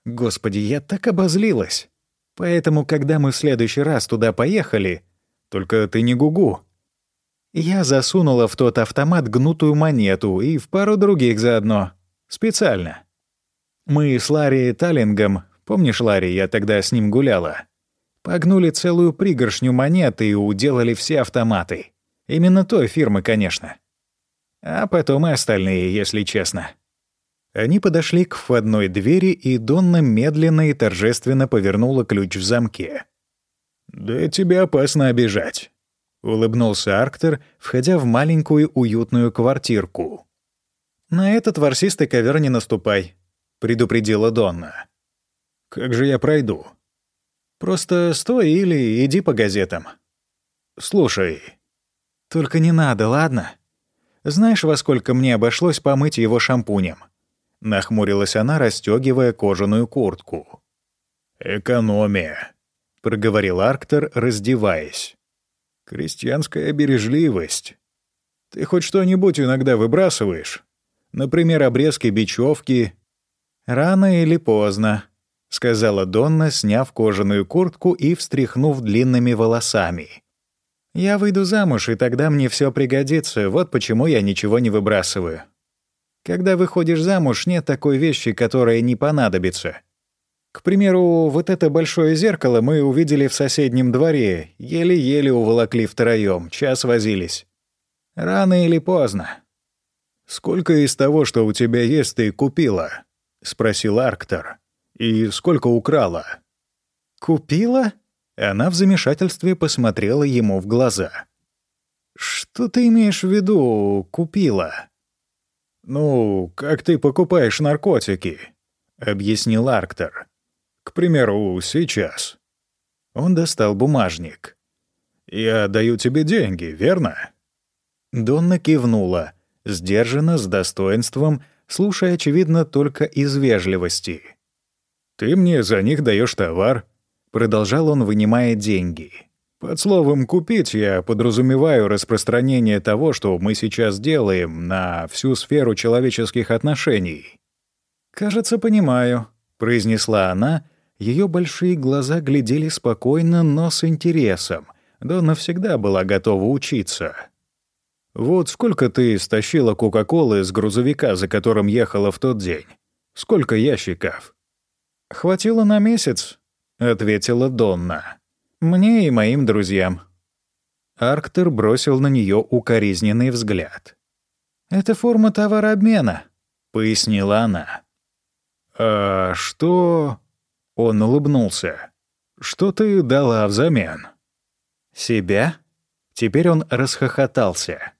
Господи, я так обозлилась. Поэтому, когда мы в следующий раз туда поехали — только ты не гугу». Я засунула в тот автомат гнутую монету и в пару других заодно. Специально. Мы с Ларри Таллингом, помнишь, Ларри, я тогда с ним гуляла, погнули целую пригоршню монет и уделали все автоматы. Именно той фирмы, конечно. А потом и остальные, если честно. Они подошли к входной двери, и Донна медленно и торжественно повернула ключ в замке. «Да тебе опасно обижать», — улыбнулся Арктер, входя в маленькую уютную квартирку. «На этот ворсистый ковер не наступай», — предупредила Донна. «Как же я пройду?» «Просто стой или иди по газетам». «Слушай». «Только не надо, ладно? Знаешь, во сколько мне обошлось помыть его шампунем?» Нахмурилась она, расстегивая кожаную куртку. «Экономия», — проговорил Арктер, раздеваясь. Крестьянская бережливость. Ты хоть что-нибудь иногда выбрасываешь? Например, обрезки бечевки. Рано или поздно, сказала Донна, сняв кожаную куртку и встряхнув длинными волосами. Я выйду замуж, и тогда мне все пригодится. Вот почему я ничего не выбрасываю. Когда выходишь замуж, нет такой вещи, которая не понадобится. К примеру, вот это большое зеркало мы увидели в соседнем дворе, еле-еле уволокли втроём, час возились. Рано или поздно. «Сколько из того, что у тебя есть, ты купила?» — спросил Арктор. «И сколько украла?» «Купила?» Она в замешательстве посмотрела ему в глаза. «Что ты имеешь в виду, купила?» «Ну, как ты покупаешь наркотики?» — объяснил Арктор. К примеру, сейчас. Он достал бумажник. «Я даю тебе деньги, верно?» Донна кивнула, сдержанно, с достоинством, слушая, очевидно, только из вежливости. «Ты мне за них даешь товар», — продолжал он, вынимая деньги. «Под словом «купить» я подразумеваю распространение того, что мы сейчас делаем, на всю сферу человеческих отношений». «Кажется, понимаю», — произнесла она, ее большие глаза глядели спокойно, но с интересом. Донна всегда была готова учиться. «Вот сколько ты стащила Кока-Колы с грузовика, за которым ехала в тот день? Сколько ящиков?» «Хватило на месяц», — ответила Донна. «Мне и моим друзьям». Арктер бросил на нее укоризненный взгляд. «Это форма товарообмена», — пояснила она. «А что...» Он улыбнулся. «Что ты дала взамен?» «Себя?» Теперь он расхохотался.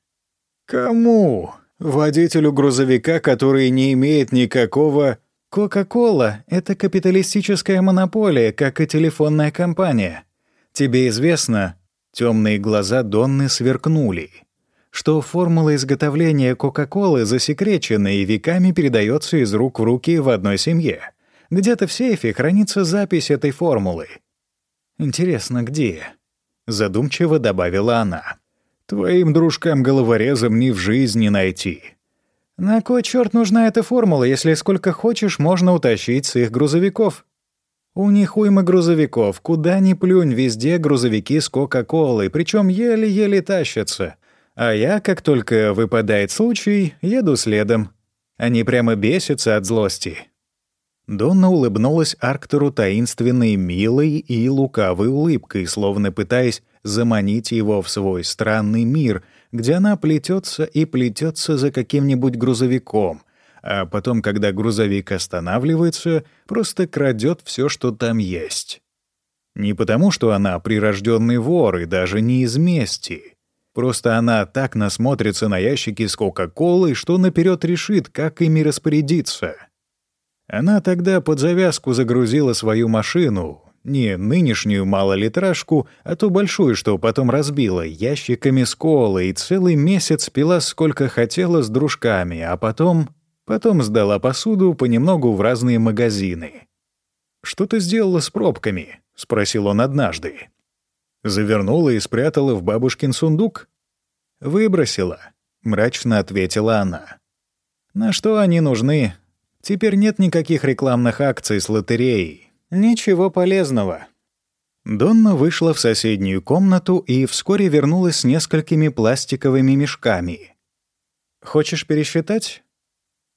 «Кому? Водителю грузовика, который не имеет никакого...» «Кока-кола — это капиталистическая монополия, как и телефонная компания. Тебе известно...» Темные глаза Донны сверкнули что формула изготовления Кока-Колы засекречена и веками передается из рук в руки в одной семье. Где-то в сейфе хранится запись этой формулы. Интересно, где? Задумчиво добавила она. Твоим дружкам-головорезам ни в жизни найти. На кой черт нужна эта формула, если сколько хочешь можно утащить с их грузовиков? У них уйма грузовиков, куда ни плюнь, везде грузовики с Кока-Колой, причем еле-еле тащатся. А я, как только выпадает случай, еду следом. Они прямо бесятся от злости. Донна улыбнулась Арктеру таинственной, милой и лукавой улыбкой, словно пытаясь заманить его в свой странный мир, где она плетется и плетется за каким-нибудь грузовиком, а потом, когда грузовик останавливается, просто крадет все, что там есть. Не потому, что она прирожденный вор и даже не из мести. Просто она так насмотрится на ящики с Кока-Колой, что наперед решит, как ими распорядиться — она тогда под завязку загрузила свою машину, не нынешнюю малолитражку, а ту большую, что потом разбила, ящиками с колой, и целый месяц пила сколько хотела с дружками, а потом... Потом сдала посуду понемногу в разные магазины. «Что ты сделала с пробками?» — спросил он однажды. «Завернула и спрятала в бабушкин сундук?» «Выбросила», — мрачно ответила она. «На что они нужны? Теперь нет никаких рекламных акций с лотереей. Ничего полезного. Донна вышла в соседнюю комнату и вскоре вернулась с несколькими пластиковыми мешками. «Хочешь пересчитать?»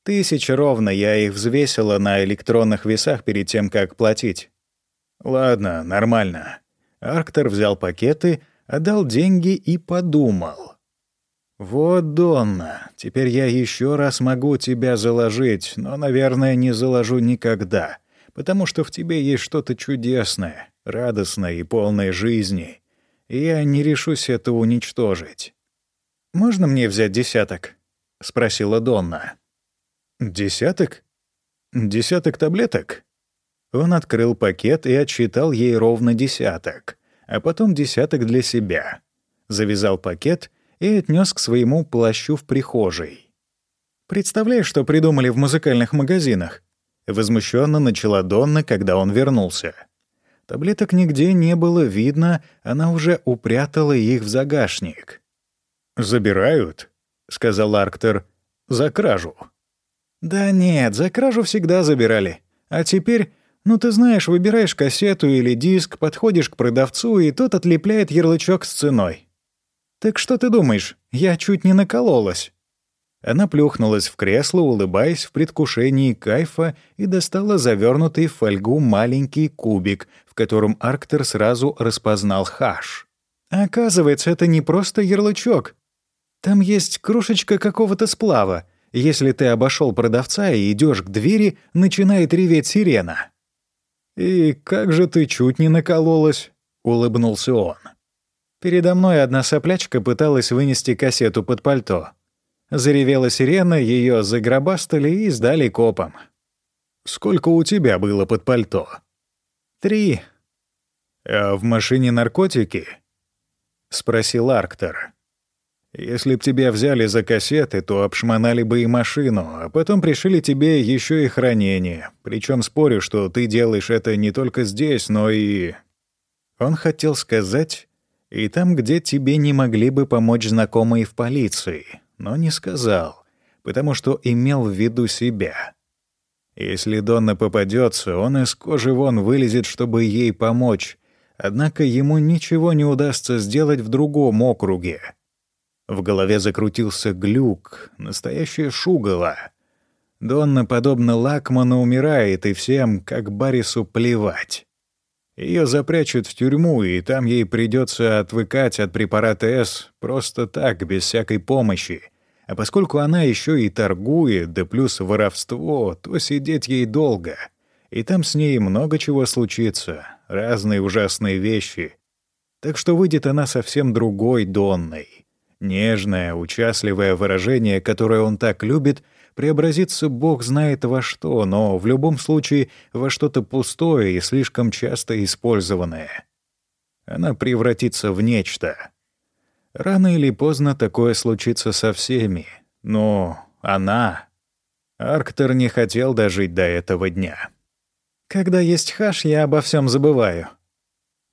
«Тысяча ровно, я их взвесила на электронных весах перед тем, как платить». «Ладно, нормально». Арктор взял пакеты, отдал деньги и подумал. «Вот, Донна, теперь я еще раз могу тебя заложить, но, наверное, не заложу никогда, потому что в тебе есть что-то чудесное, радостное и полное жизни, я не решусь это уничтожить». «Можно мне взять десяток?» — спросила Донна. «Десяток? Десяток таблеток?» Он открыл пакет и отсчитал ей ровно десяток, а потом десяток для себя. Завязал пакет и отнес к своему плащу в прихожей. «Представляешь, что придумали в музыкальных магазинах?» Возмущенно начала Донна, когда он вернулся. Таблеток нигде не было видно, она уже упрятала их в загашник. «Забирают», — сказал Арктер, — «за кражу». «Да нет, за кражу всегда забирали. А теперь ну, ты знаешь, выбираешь кассету или диск, подходишь к продавцу, и тот отлепляет ярлычок с ценой. Так что ты думаешь, я чуть не накололась?» Она плюхнулась в кресло, улыбаясь в предвкушении кайфа, и достала завернутый в фольгу маленький кубик, в котором Арктер сразу распознал хаш. оказывается, это не просто ярлычок. Там есть кружечка какого-то сплава. Если ты обошел продавца и идешь к двери, начинает реветь сирена. «И как же ты чуть не накололась?» — улыбнулся он. Передо мной одна соплячка пыталась вынести кассету под пальто. Заревела сирена, ее загробастали и сдали копам. «Сколько у тебя было под пальто?» «Три». «А в машине наркотики?» — спросил Арктор. Если б тебя взяли за кассеты, то обшмонали бы и машину, а потом пришили тебе еще и хранение. Причем спорю, что ты делаешь это не только здесь, но и... Он хотел сказать, и там, где тебе не могли бы помочь знакомые в полиции, но не сказал, потому что имел в виду себя. Если Донна попадется, он из кожи вон вылезет, чтобы ей помочь, однако ему ничего не удастся сделать в другом округе. В голове закрутился глюк, настоящая шугала. Донна, подобно Лакману, умирает, и всем, как Барису, плевать. Ее запрячут в тюрьму, и там ей придется отвыкать от препарата С просто так, без всякой помощи. А поскольку она еще и торгует, да плюс воровство, то сидеть ей долго. И там с ней много чего случится, разные ужасные вещи. Так что выйдет она совсем другой Донной. Нежное, участливое выражение, которое он так любит, преобразится бог знает во что, но в любом случае во что-то пустое и слишком часто использованное. Она превратится в нечто. Рано или поздно такое случится со всеми, но она... Арктор не хотел дожить до этого дня. «Когда есть хаш, я обо всем забываю»,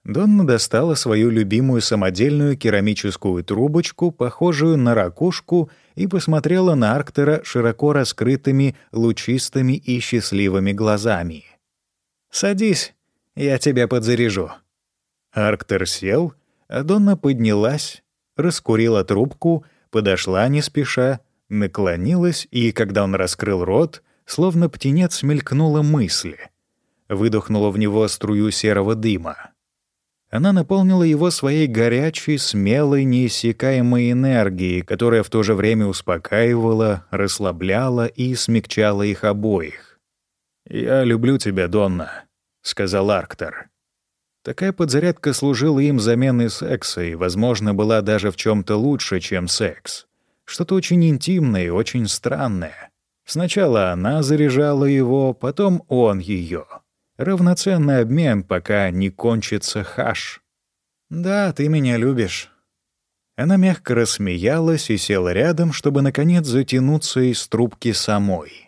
Донна достала свою любимую самодельную керамическую трубочку, похожую на ракушку, и посмотрела на Арктера широко раскрытыми, лучистыми и счастливыми глазами. «Садись, я тебя подзаряжу». Арктер сел, а Донна поднялась, раскурила трубку, подошла не спеша, наклонилась, и, когда он раскрыл рот, словно птенец мелькнула мысль. Выдохнула в него струю серого дыма. Она наполнила его своей горячей, смелой, неиссякаемой энергией, которая в то же время успокаивала, расслабляла и смягчала их обоих. «Я люблю тебя, Донна», — сказал Арктор. Такая подзарядка служила им заменой секса и, возможно, была даже в чем то лучше, чем секс. Что-то очень интимное и очень странное. Сначала она заряжала его, потом он ее. Равноценный обмен, пока не кончится хаш. «Да, ты меня любишь». Она мягко рассмеялась и села рядом, чтобы, наконец, затянуться из трубки самой.